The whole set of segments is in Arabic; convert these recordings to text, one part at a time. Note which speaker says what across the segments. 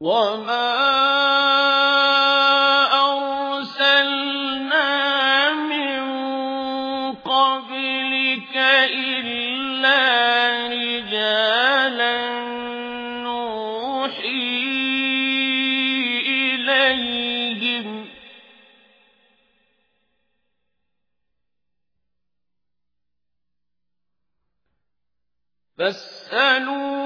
Speaker 1: وما أرسلنا من قبلك إلا رجالا نوحي إليهم فاسألوا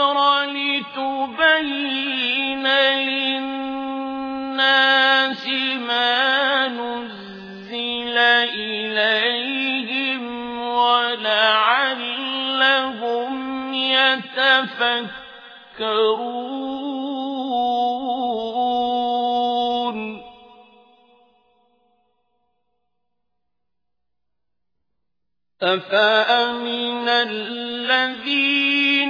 Speaker 1: الذكر لتبين للناس ما نزل إليهم ولعلهم يتفكرون. أفأمن الذين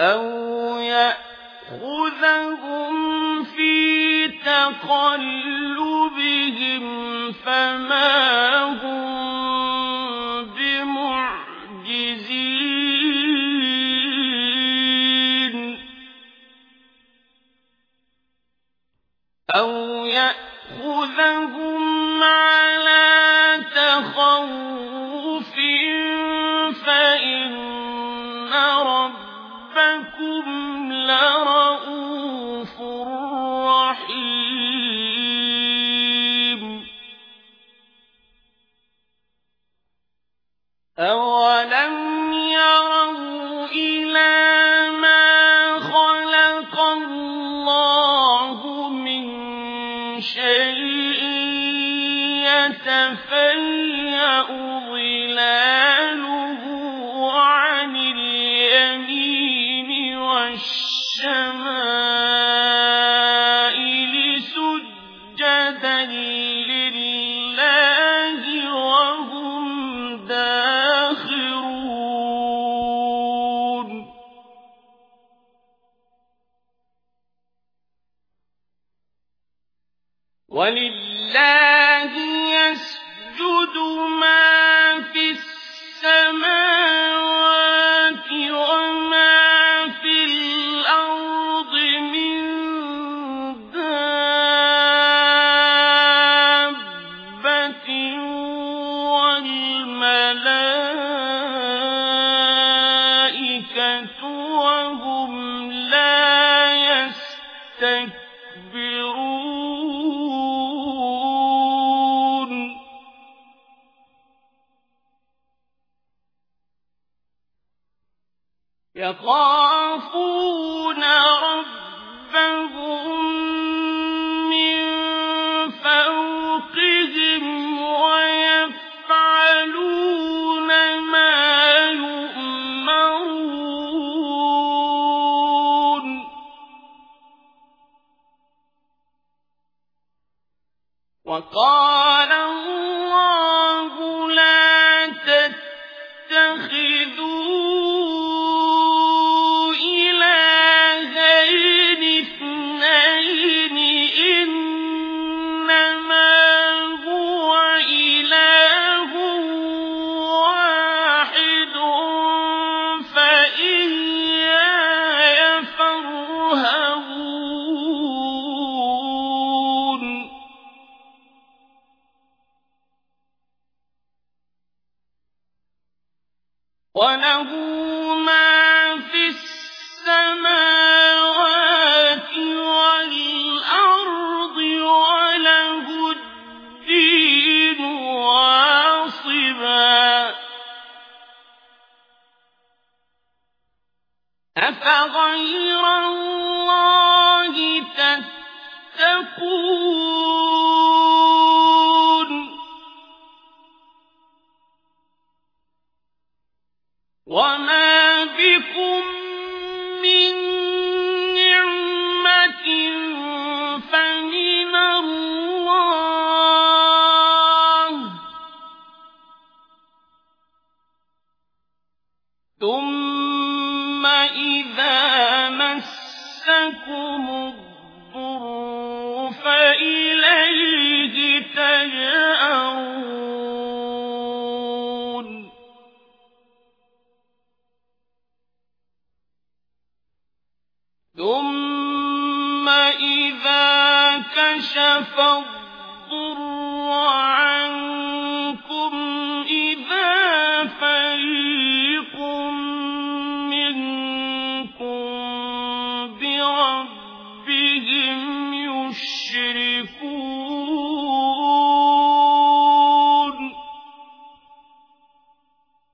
Speaker 1: أو يأخذهم في تقلبهم فما هم بمعجزين أو يأخذهم يتفيأ يخافون ربهم من فوقهم ويفعلون ما يؤمرون. وقال أفغير الله تتقون؟ وما بكم من ثم إذا كشف الضر